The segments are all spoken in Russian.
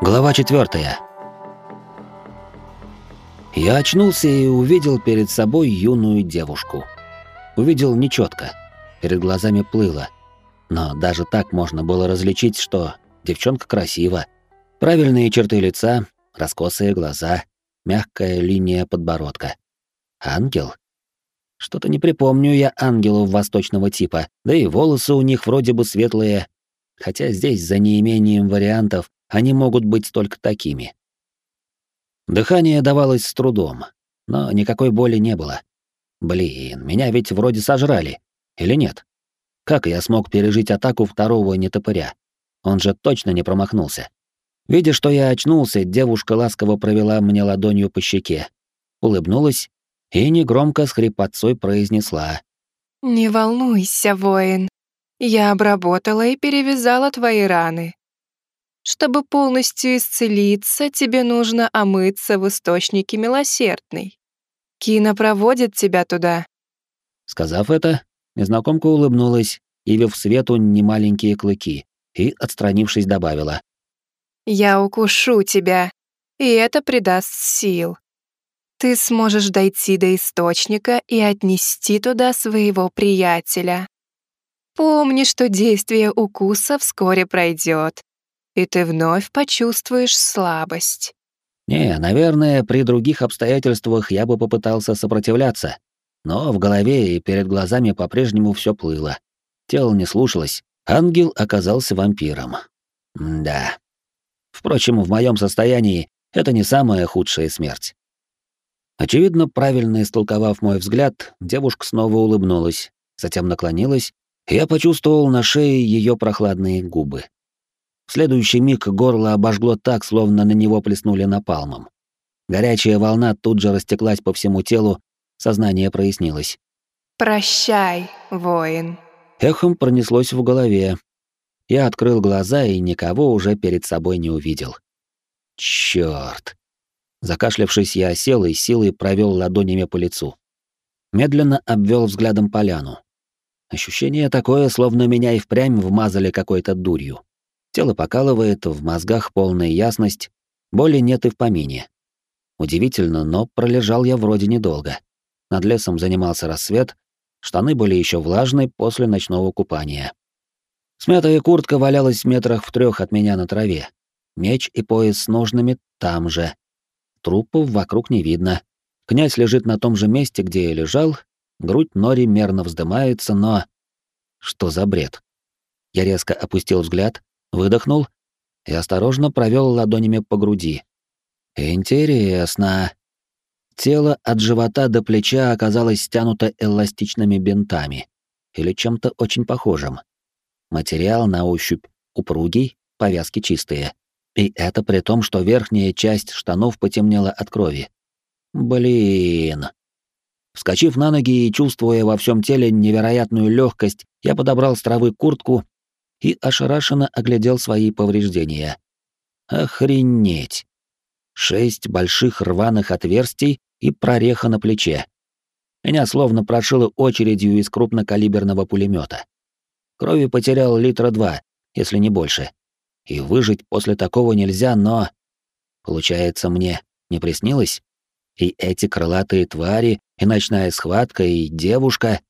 Глава четвертая. Я очнулся и увидел перед собой юную девушку. Увидел нечетко, перед глазами плыло. Но даже так можно было различить, что девчонка красива. Правильные черты лица, раскосые глаза, мягкая линия подбородка. Ангел? Что-то не припомню я ангелов восточного типа, да и волосы у них вроде бы светлые, хотя здесь за неимением вариантов они могут быть только такими. Дыхание давалось с трудом, но никакой боли не было. Блин, меня ведь вроде сожрали. Или нет? Как я смог пережить атаку второго нетопыря? Он же точно не промахнулся. Видя, что я очнулся, девушка ласково провела мне ладонью по щеке, улыбнулась и негромко с хрипотцой произнесла. «Не волнуйся, воин. Я обработала и перевязала твои раны. Чтобы полностью исцелиться, тебе нужно омыться в источнике милосердный. Кина проводит тебя туда». Сказав это, незнакомка улыбнулась, явив свету немаленькие клыки, и, отстранившись, добавила. «Я укушу тебя, и это придаст сил. Ты сможешь дойти до источника и отнести туда своего приятеля. Помни, что действие укуса вскоре пройдет, и ты вновь почувствуешь слабость. Не, наверное, при других обстоятельствах я бы попытался сопротивляться, но в голове и перед глазами по-прежнему все плыло. Тело не слушалось. Ангел оказался вампиром. М да. Впрочем, в моем состоянии это не самая худшая смерть. Очевидно, правильно истолковав мой взгляд, девушка снова улыбнулась, затем наклонилась, и я почувствовал на шее ее прохладные губы. В следующий миг горло обожгло так, словно на него плеснули напалмом. Горячая волна тут же растеклась по всему телу, сознание прояснилось. «Прощай, воин». Эхом пронеслось в голове. Я открыл глаза и никого уже перед собой не увидел. Чёрт. Закашлявшись, я сел и силой провел ладонями по лицу. Медленно обвел взглядом поляну. Ощущение такое, словно меня и впрямь вмазали какой-то дурью. Тело покалывает, в мозгах полная ясность, боли нет и в помине. Удивительно, но пролежал я вроде недолго. Над лесом занимался рассвет, штаны были еще влажные после ночного купания. Смятая куртка валялась в метрах в трех от меня на траве. Меч и пояс с ножными там же, Трупов вокруг не видно. Князь лежит на том же месте, где и лежал, грудь Нори мерно вздымается, но... Что за бред? Я резко опустил взгляд, выдохнул и осторожно провел ладонями по груди. Интересно. Тело от живота до плеча оказалось стянуто эластичными бинтами или чем-то очень похожим. Материал на ощупь упругий, повязки чистые. И это при том, что верхняя часть штанов потемнела от крови. Блин. Вскочив на ноги и чувствуя во всем теле невероятную легкость, я подобрал с травы куртку и ошарашенно оглядел свои повреждения. Охренеть! Шесть больших рваных отверстий и прореха на плече. Меня словно прошило очередью из крупнокалиберного пулемета. Крови потерял литра два, если не больше. И выжить после такого нельзя, но... Получается, мне не приснилось? И эти крылатые твари, и ночная схватка, и девушка...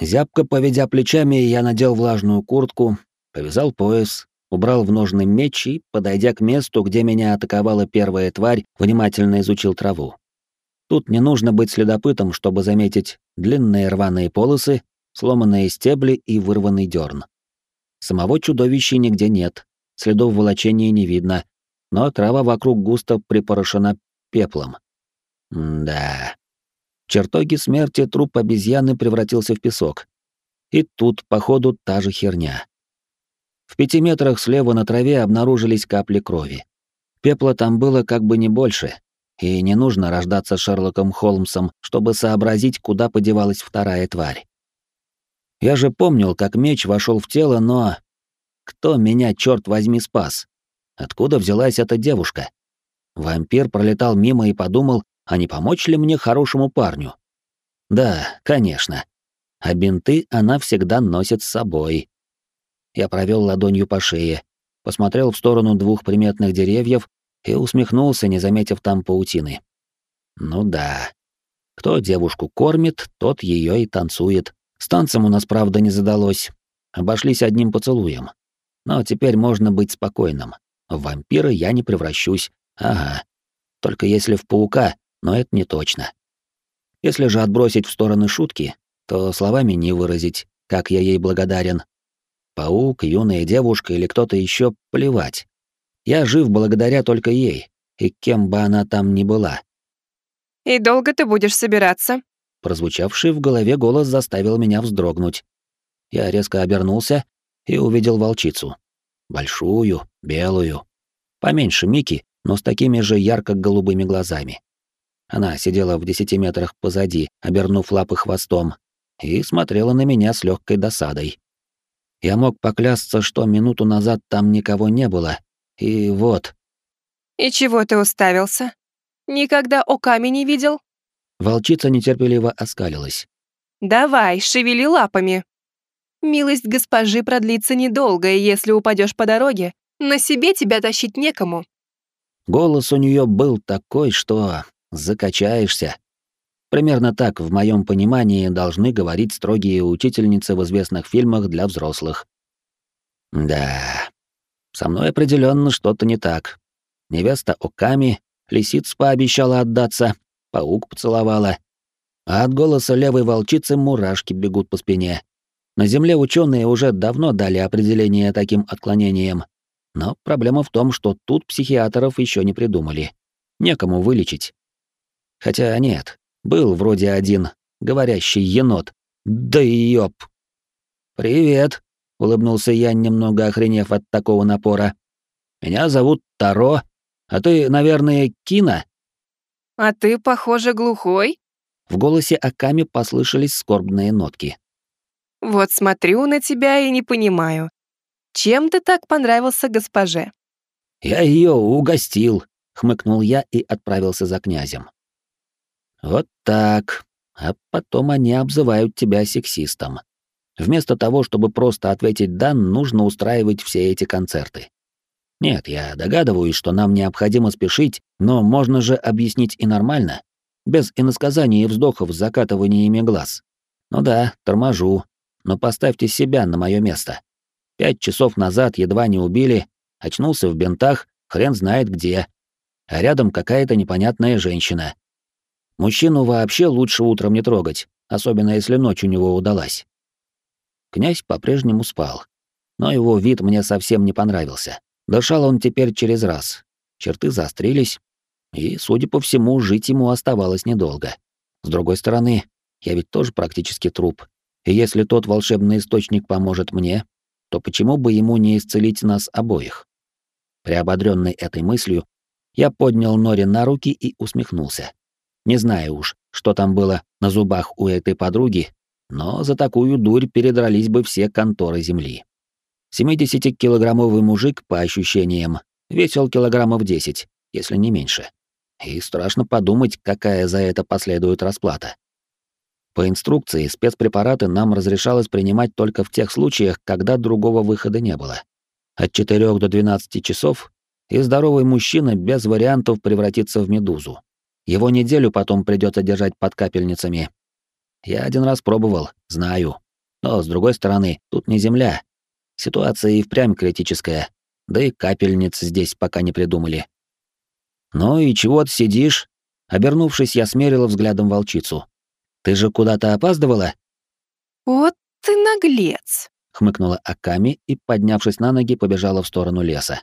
Зябко поведя плечами, я надел влажную куртку, повязал пояс, убрал в ножны меч и, подойдя к месту, где меня атаковала первая тварь, внимательно изучил траву. Тут не нужно быть следопытом, чтобы заметить длинные рваные полосы, сломанные стебли и вырванный дерн. Самого чудовища нигде нет, следов волочения не видно, но трава вокруг густо припорошена пеплом. М да. В чертоге смерти труп обезьяны превратился в песок. И тут, походу, та же херня. В пяти метрах слева на траве обнаружились капли крови. Пепла там было как бы не больше, и не нужно рождаться Шерлоком Холмсом, чтобы сообразить, куда подевалась вторая тварь. Я же помнил, как меч вошел в тело, но кто меня, черт возьми, спас? Откуда взялась эта девушка? Вампир пролетал мимо и подумал, а не помочь ли мне хорошему парню? Да, конечно. А бинты она всегда носит с собой. Я провел ладонью по шее, посмотрел в сторону двух приметных деревьев и усмехнулся, не заметив там паутины. Ну да. Кто девушку кормит, тот ее и танцует. С танцем у нас, правда, не задалось. Обошлись одним поцелуем. Но теперь можно быть спокойным. В вампира я не превращусь. Ага. Только если в паука, но это не точно. Если же отбросить в стороны шутки, то словами не выразить, как я ей благодарен. Паук, юная девушка или кто-то еще плевать. Я жив благодаря только ей, и кем бы она там ни была. «И долго ты будешь собираться?» Прозвучавший в голове голос заставил меня вздрогнуть. Я резко обернулся и увидел волчицу. Большую, белую. Поменьше Мики, но с такими же ярко-голубыми глазами. Она сидела в десяти метрах позади, обернув лапы хвостом, и смотрела на меня с легкой досадой. Я мог поклясться, что минуту назад там никого не было, и вот. «И чего ты уставился? Никогда Оками не видел?» Волчица нетерпеливо оскалилась. «Давай, шевели лапами. Милость госпожи продлится недолго, и если упадешь по дороге, на себе тебя тащить некому». Голос у нее был такой, что закачаешься. Примерно так, в моем понимании, должны говорить строгие учительницы в известных фильмах для взрослых. Да, со мной определенно что-то не так. Невеста Оками, лисиц пообещала отдаться, паук поцеловала. А от голоса левой волчицы мурашки бегут по спине. На Земле ученые уже давно дали определение таким отклонениям. Но проблема в том, что тут психиатров еще не придумали. Некому вылечить. Хотя нет, был вроде один, говорящий енот. Да ёп. «Привет», — улыбнулся я, немного охренев от такого напора. «Меня зовут Таро, а ты, наверное, Кина?» «А ты, похоже, глухой?» В голосе Аками послышались скорбные нотки. «Вот смотрю на тебя и не понимаю. Чем ты так понравился госпоже?» «Я ее угостил», — хмыкнул я и отправился за князем. Вот так. А потом они обзывают тебя сексистом. Вместо того, чтобы просто ответить «да», нужно устраивать все эти концерты. Нет, я догадываюсь, что нам необходимо спешить, но можно же объяснить и нормально, без иносказаний и вздохов с закатываниями глаз. Ну да, торможу, но поставьте себя на мое место. Пять часов назад едва не убили, очнулся в бинтах, хрен знает где. А рядом какая-то непонятная женщина, Мужчину вообще лучше утром не трогать, особенно если ночь у него удалась. Князь по-прежнему спал, но его вид мне совсем не понравился. Дышал он теперь через раз. Черты заострились, и, судя по всему, жить ему оставалось недолго. С другой стороны, я ведь тоже практически труп. И если тот волшебный источник поможет мне, то почему бы ему не исцелить нас обоих? Приободренный этой мыслью, я поднял Нори на руки и усмехнулся. Не знаю уж, что там было на зубах у этой подруги, но за такую дурь передрались бы все конторы земли. 70-килограммовый мужик, по ощущениям, весил килограммов 10, если не меньше. И страшно подумать, какая за это последует расплата. По инструкции спецпрепараты нам разрешалось принимать только в тех случаях, когда другого выхода не было. От 4 до 12 часов и здоровый мужчина без вариантов превратится в медузу. Его неделю потом придется держать под капельницами. Я один раз пробовал, знаю. Но, с другой стороны, тут не земля. Ситуация и впрямь критическая. Да и капельниц здесь пока не придумали. «Ну и чего ты сидишь?» Обернувшись, я смерила взглядом волчицу. «Ты же куда-то опаздывала?» «Вот ты наглец!» — хмыкнула Аками и, поднявшись на ноги, побежала в сторону леса.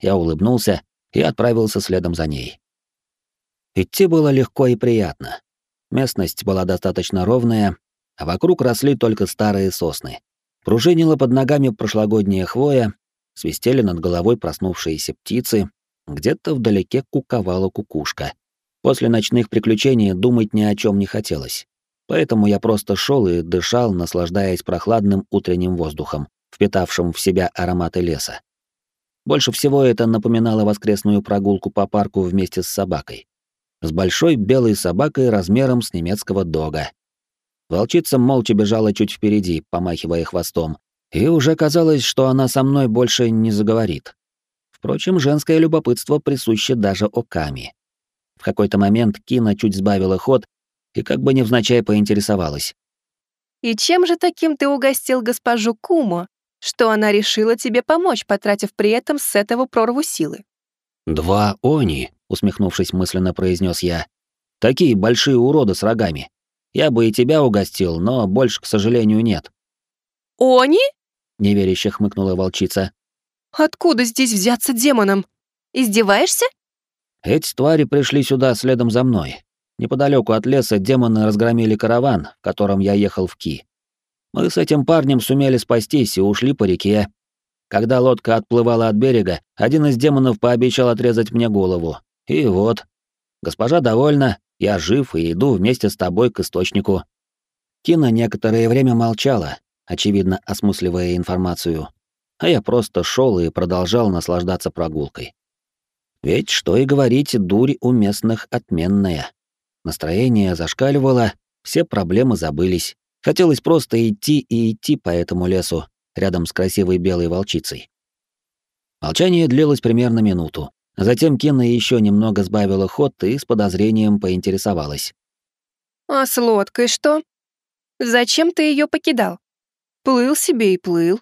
Я улыбнулся и отправился следом за ней. Идти было легко и приятно. Местность была достаточно ровная, а вокруг росли только старые сосны. Пружинила под ногами прошлогодняя хвоя, свистели над головой проснувшиеся птицы, где-то вдалеке куковала кукушка. После ночных приключений думать ни о чем не хотелось. Поэтому я просто шел и дышал, наслаждаясь прохладным утренним воздухом, впитавшим в себя ароматы леса. Больше всего это напоминало воскресную прогулку по парку вместе с собакой с большой белой собакой размером с немецкого дога. Волчица молча бежала чуть впереди, помахивая хвостом, И уже казалось, что она со мной больше не заговорит. Впрочем, женское любопытство присуще даже Оками. В какой-то момент Кина чуть сбавила ход и как бы невзначай поинтересовалась. «И чем же таким ты угостил госпожу Кумо, что она решила тебе помочь, потратив при этом с этого прорву силы?» «Два они», — усмехнувшись мысленно произнес я. «Такие большие уроды с рогами. Я бы и тебя угостил, но больше, к сожалению, нет». «Они?» — неверяще хмыкнула волчица. Откуда здесь взяться демонам? Издеваешься? Эти твари пришли сюда следом за мной. Неподалеку от леса демоны разгромили караван, в котором я ехал в Ки. Мы с этим парнем сумели спастись и ушли по реке. Когда лодка отплывала от берега, один из демонов пообещал отрезать мне голову. И вот. Госпожа довольна, я жив и иду вместе с тобой к источнику. Кина некоторое время молчала, очевидно осмысливая информацию, а я просто шел и продолжал наслаждаться прогулкой. Ведь, что и говорить, дурь у местных отменная. Настроение зашкаливало, все проблемы забылись. Хотелось просто идти и идти по этому лесу, рядом с красивой белой волчицей. Молчание длилось примерно минуту. Затем Кена еще немного сбавила ход и с подозрением поинтересовалась. «А с лодкой что? Зачем ты ее покидал? Плыл себе и плыл.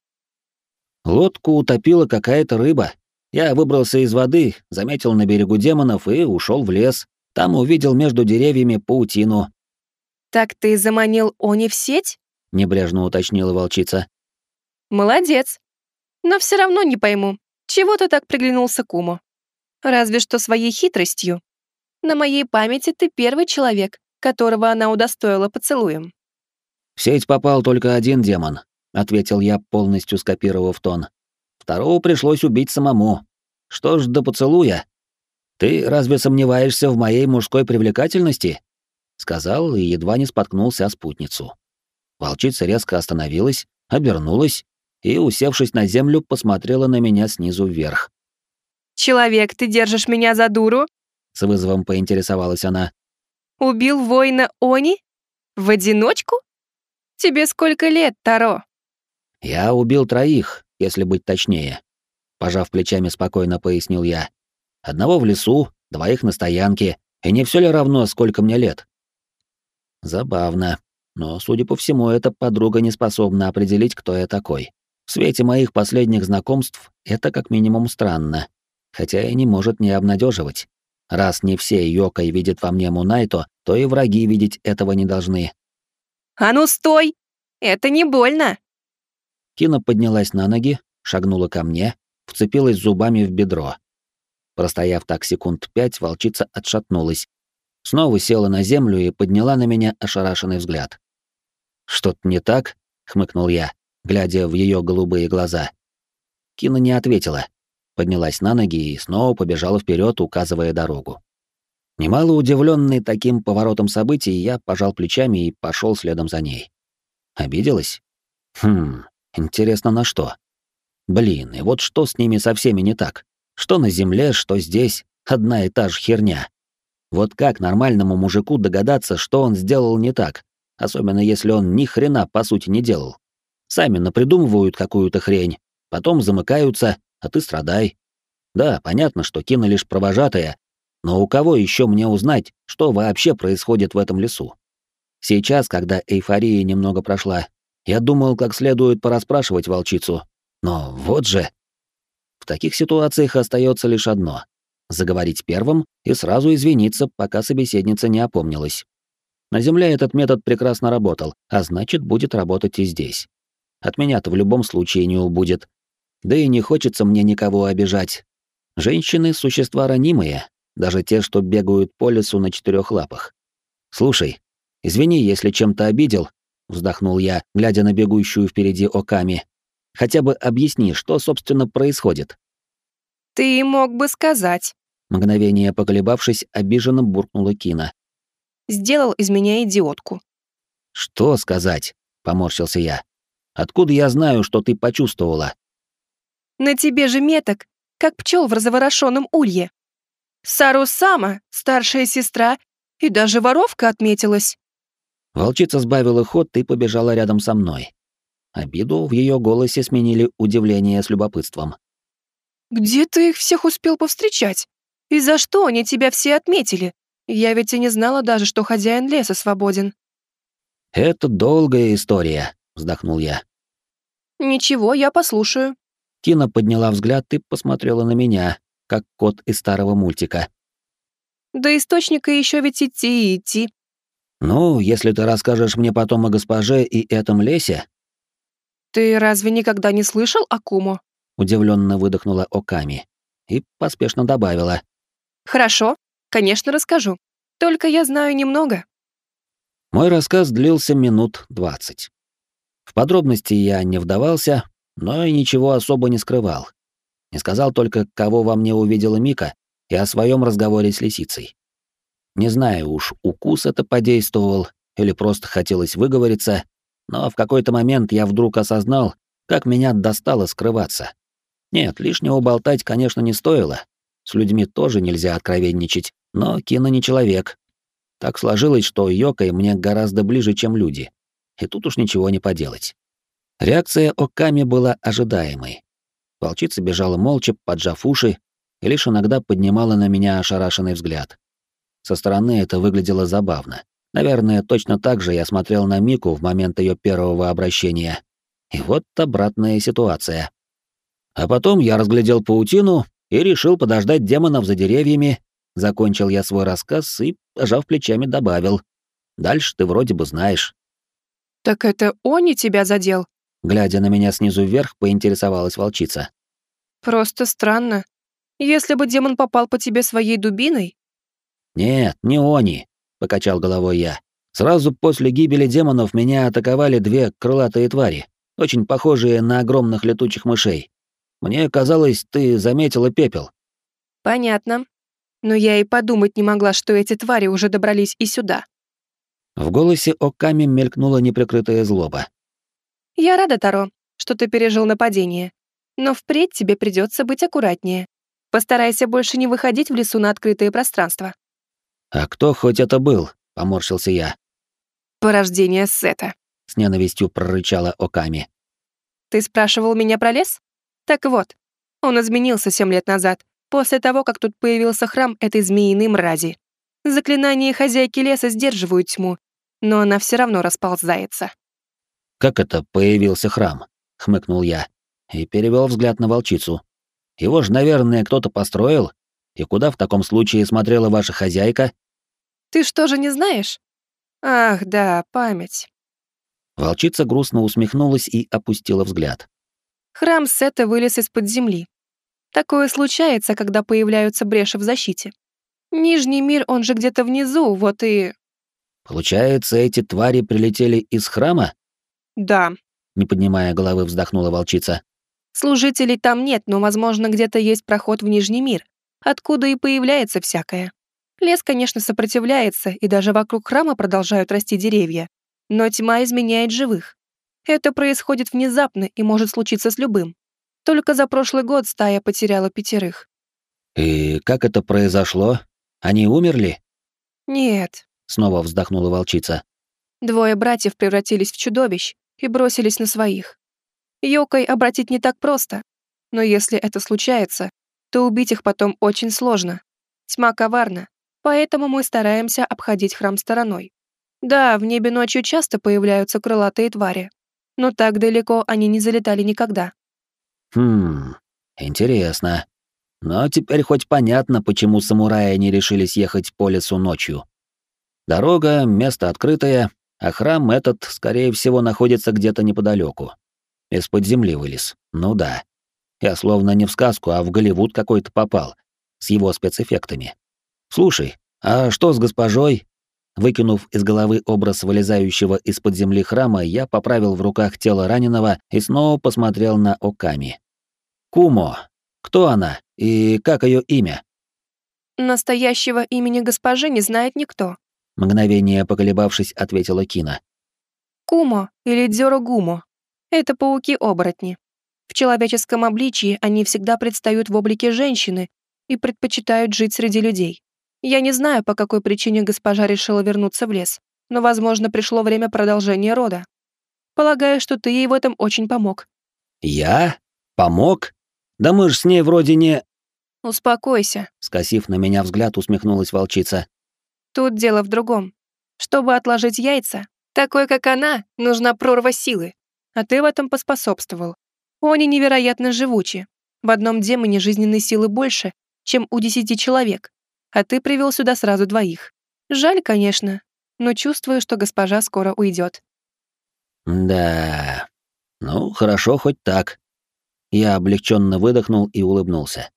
Лодку утопила какая-то рыба. Я выбрался из воды, заметил на берегу демонов и ушел в лес. Там увидел между деревьями паутину. «Так ты заманил Они в сеть?» — небрежно уточнила волчица. «Молодец. Но все равно не пойму, чего ты так приглянулся куму? Разве что своей хитростью. На моей памяти ты первый человек, которого она удостоила поцелуем». В сеть попал только один демон, — ответил я, полностью скопировав тон. «Второго пришлось убить самому. Что ж до поцелуя? Ты разве сомневаешься в моей мужской привлекательности?» Сказал и едва не споткнулся о спутницу. Волчица резко остановилась, обернулась и, усевшись на землю, посмотрела на меня снизу вверх. «Человек, ты держишь меня за дуру?» — с вызовом поинтересовалась она. «Убил воина Они? В одиночку? Тебе сколько лет, Таро?» «Я убил троих, если быть точнее», — пожав плечами, спокойно пояснил я. «Одного в лесу, двоих на стоянке, и не все ли равно, сколько мне лет?» Забавно, но, судя по всему, эта подруга не способна определить, кто я такой. В свете моих последних знакомств это как минимум странно, хотя и не может не обнадеживать. Раз не все Йокой видят во мне Мунайто, то и враги видеть этого не должны. «А ну стой! Это не больно!» Кина поднялась на ноги, шагнула ко мне, вцепилась зубами в бедро. Простояв так секунд пять, волчица отшатнулась. Снова села на землю и подняла на меня ошарашенный взгляд. «Что-то не так?» — хмыкнул я, глядя в ее голубые глаза. Кина не ответила. Поднялась на ноги и снова побежала вперед, указывая дорогу. Немало удивленный таким поворотом событий, я пожал плечами и пошел следом за ней. Обиделась? Хм, Интересно, на что? Блин, и вот что с ними со всеми не так? Что на земле, что здесь, одна и та же херня. Вот как нормальному мужику догадаться, что он сделал не так, особенно если он ни хрена по сути не делал. Сами напридумывают какую-то хрень, потом замыкаются, а ты страдай. Да, понятно, что Кина лишь провожатая, но у кого еще мне узнать, что вообще происходит в этом лесу? Сейчас, когда эйфория немного прошла, я думал, как следует порасспрашивать волчицу. Но вот же... В таких ситуациях остается лишь одно — заговорить первым и сразу извиниться, пока собеседница не опомнилась. На Земле этот метод прекрасно работал, а значит, будет работать и здесь. От меня-то в любом случае не убудет. Да и не хочется мне никого обижать. Женщины — существа ранимые, даже те, что бегают по лесу на четырех лапах. Слушай, извини, если чем-то обидел, вздохнул я, глядя на бегущую впереди Оками. Хотя бы объясни, что, собственно, происходит. Ты мог бы сказать. Мгновение поколебавшись, обиженно буркнула Кина. Сделал из меня идиотку. Что сказать? Поморщился я. Откуда я знаю, что ты почувствовала? На тебе же меток, как пчел в разоворошенном улье. Сару Сама, старшая сестра, и даже воровка отметилась. Волчица сбавила ход и побежала рядом со мной. Обиду в ее голосе сменили удивление с любопытством. «Где ты их всех успел повстречать? И за что они тебя все отметили? Я ведь и не знала даже, что хозяин леса свободен». «Это долгая история», — вздохнул я. «Ничего, я послушаю». Тина подняла взгляд и посмотрела на меня, как кот из старого мультика. «До источника еще ведь идти и идти». «Ну, если ты расскажешь мне потом о госпоже и этом лесе...» «Ты разве никогда не слышал о Кумо?» Удивленно выдохнула Оками и поспешно добавила. «Хорошо, конечно, расскажу. Только я знаю немного». Мой рассказ длился минут двадцать. В подробности я не вдавался, но и ничего особо не скрывал. Не сказал только, кого во мне увидела Мика, и о своем разговоре с лисицей. Не знаю уж, укус это подействовал или просто хотелось выговориться, но в какой-то момент я вдруг осознал, как меня достало скрываться. Нет, лишнего болтать, конечно, не стоило. С людьми тоже нельзя откровенничать, но Кина не человек. Так сложилось, что Йокой мне гораздо ближе, чем люди и тут уж ничего не поделать. Реакция Оками была ожидаемой. Волчица бежала молча, поджав уши, и лишь иногда поднимала на меня ошарашенный взгляд. Со стороны это выглядело забавно. Наверное, точно так же я смотрел на Мику в момент ее первого обращения. И вот обратная ситуация. А потом я разглядел паутину и решил подождать демонов за деревьями. Закончил я свой рассказ и, пожав плечами, добавил. Дальше ты вроде бы знаешь. «Так это Они тебя задел?» Глядя на меня снизу вверх, поинтересовалась волчица. «Просто странно. Если бы демон попал по тебе своей дубиной...» «Нет, не Они», — покачал головой я. «Сразу после гибели демонов меня атаковали две крылатые твари, очень похожие на огромных летучих мышей. Мне казалось, ты заметила пепел». «Понятно. Но я и подумать не могла, что эти твари уже добрались и сюда. В голосе Оками мелькнула неприкрытая злоба. «Я рада, Таро, что ты пережил нападение. Но впредь тебе придется быть аккуратнее. Постарайся больше не выходить в лесу на открытое пространство». «А кто хоть это был?» — поморщился я. «Порождение Сета», — с ненавистью прорычала Оками. «Ты спрашивал меня про лес? Так вот, он изменился семь лет назад, после того, как тут появился храм этой змеиной мрази. Заклинания хозяйки леса сдерживают тьму, но она все равно расползается. «Как это появился храм?» — хмыкнул я и перевел взгляд на волчицу. «Его же, наверное, кто-то построил. И куда в таком случае смотрела ваша хозяйка?» «Ты что же не знаешь?» «Ах, да, память». Волчица грустно усмехнулась и опустила взгляд. Храм Сета вылез из-под земли. Такое случается, когда появляются бреши в защите. Нижний мир, он же где-то внизу, вот и... Получается, эти твари прилетели из храма? Да. Не поднимая головы, вздохнула волчица. Служителей там нет, но, возможно, где-то есть проход в Нижний мир, откуда и появляется всякое. Лес, конечно, сопротивляется, и даже вокруг храма продолжают расти деревья. Но тьма изменяет живых. Это происходит внезапно и может случиться с любым. Только за прошлый год стая потеряла пятерых. «И как это произошло?» Они умерли? Нет. Снова вздохнула волчица. Двое братьев превратились в чудовищ и бросились на своих. Йокой обратить не так просто, но если это случается, то убить их потом очень сложно. Тьма коварна, поэтому мы стараемся обходить храм стороной. Да, в небе ночью часто появляются крылатые твари, но так далеко они не залетали никогда. Хм, интересно. Но теперь хоть понятно, почему самураи не решились ехать по лесу ночью. Дорога, место открытое, а храм этот, скорее всего, находится где-то неподалеку. Из-под земли вылез. Ну да. Я словно не в сказку, а в Голливуд какой-то попал. С его спецэффектами. Слушай, а что с госпожой? Выкинув из головы образ вылезающего из-под земли храма, я поправил в руках тело раненого и снова посмотрел на Оками. Кумо, кто она и как ее имя? Настоящего имени госпожи не знает никто. Мгновение поколебавшись, ответила Кина. Кумо или Дзёрогумо. Это пауки-оборотни. В человеческом обличии они всегда предстают в облике женщины и предпочитают жить среди людей. Я не знаю, по какой причине госпожа решила вернуться в лес, но, возможно, пришло время продолжения рода. Полагаю, что ты ей в этом очень помог. Я? Помог? Да мы ж с ней вроде не... Успокойся. Скосив на меня взгляд, усмехнулась волчица. Тут дело в другом. Чтобы отложить яйца, такой, как она, нужна прорва силы. А ты в этом поспособствовал. Они невероятно живучи. В одном демоне жизненной силы больше, чем у десяти человек. А ты привел сюда сразу двоих. Жаль, конечно, но чувствую, что госпожа скоро уйдет. Да. Ну, хорошо хоть так. Я облегченно выдохнул и улыбнулся.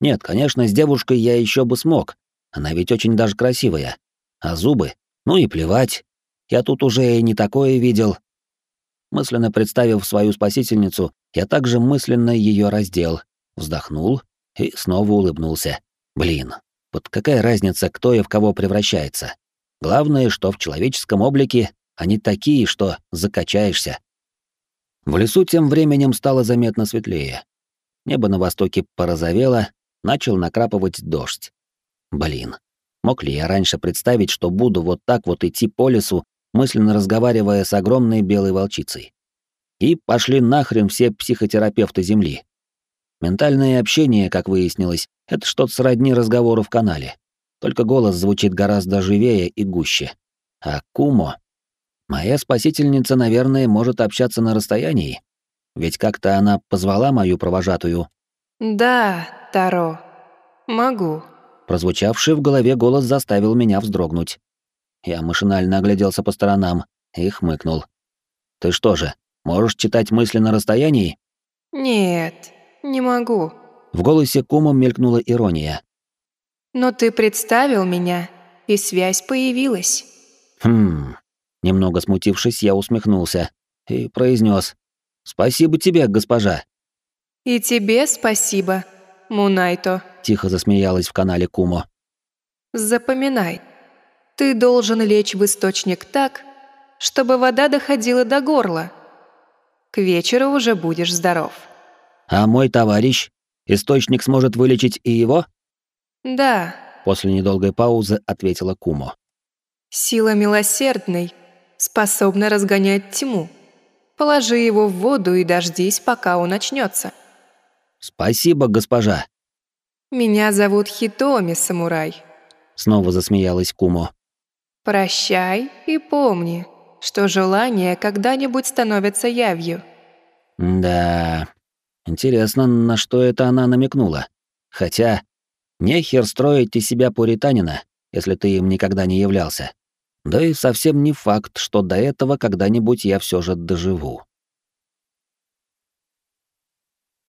Нет, конечно, с девушкой я еще бы смог. Она ведь очень даже красивая. А зубы? Ну и плевать. Я тут уже и не такое видел. Мысленно представив свою спасительницу, я также мысленно ее раздел, вздохнул и снова улыбнулся. Блин, вот какая разница, кто и в кого превращается? Главное, что в человеческом облике они такие, что закачаешься. В лесу тем временем стало заметно светлее. Небо на востоке порозовело, начал накрапывать дождь. Блин, мог ли я раньше представить, что буду вот так вот идти по лесу, мысленно разговаривая с огромной белой волчицей? И пошли нахрен все психотерапевты Земли. Ментальное общение, как выяснилось, это что-то сродни разговору в канале. Только голос звучит гораздо живее и гуще. А Кумо... Моя спасительница, наверное, может общаться на расстоянии. Ведь как-то она позвала мою провожатую. «Да, Таро, могу». Прозвучавший в голове голос заставил меня вздрогнуть. Я машинально огляделся по сторонам и хмыкнул. «Ты что же, можешь читать мысли на расстоянии?» «Нет, не могу». В голосе Кума мелькнула ирония. «Но ты представил меня, и связь появилась». «Хм...» Немного смутившись, я усмехнулся и произнес: «Спасибо тебе, госпожа». «И тебе спасибо, Мунайто», — тихо засмеялась в канале Кумо. «Запоминай, ты должен лечь в источник так, чтобы вода доходила до горла. К вечеру уже будешь здоров». «А мой товарищ? Источник сможет вылечить и его?» «Да», — после недолгой паузы ответила Кумо. «Сила милосердной способна разгонять тьму. Положи его в воду и дождись, пока он очнется. «Спасибо, госпожа». «Меня зовут Хитоми, самурай», — снова засмеялась Кумо. «Прощай и помни, что желание когда-нибудь становится явью». «Да, интересно, на что это она намекнула. Хотя, нехер строить из себя пуританина, если ты им никогда не являлся. Да и совсем не факт, что до этого когда-нибудь я все же доживу.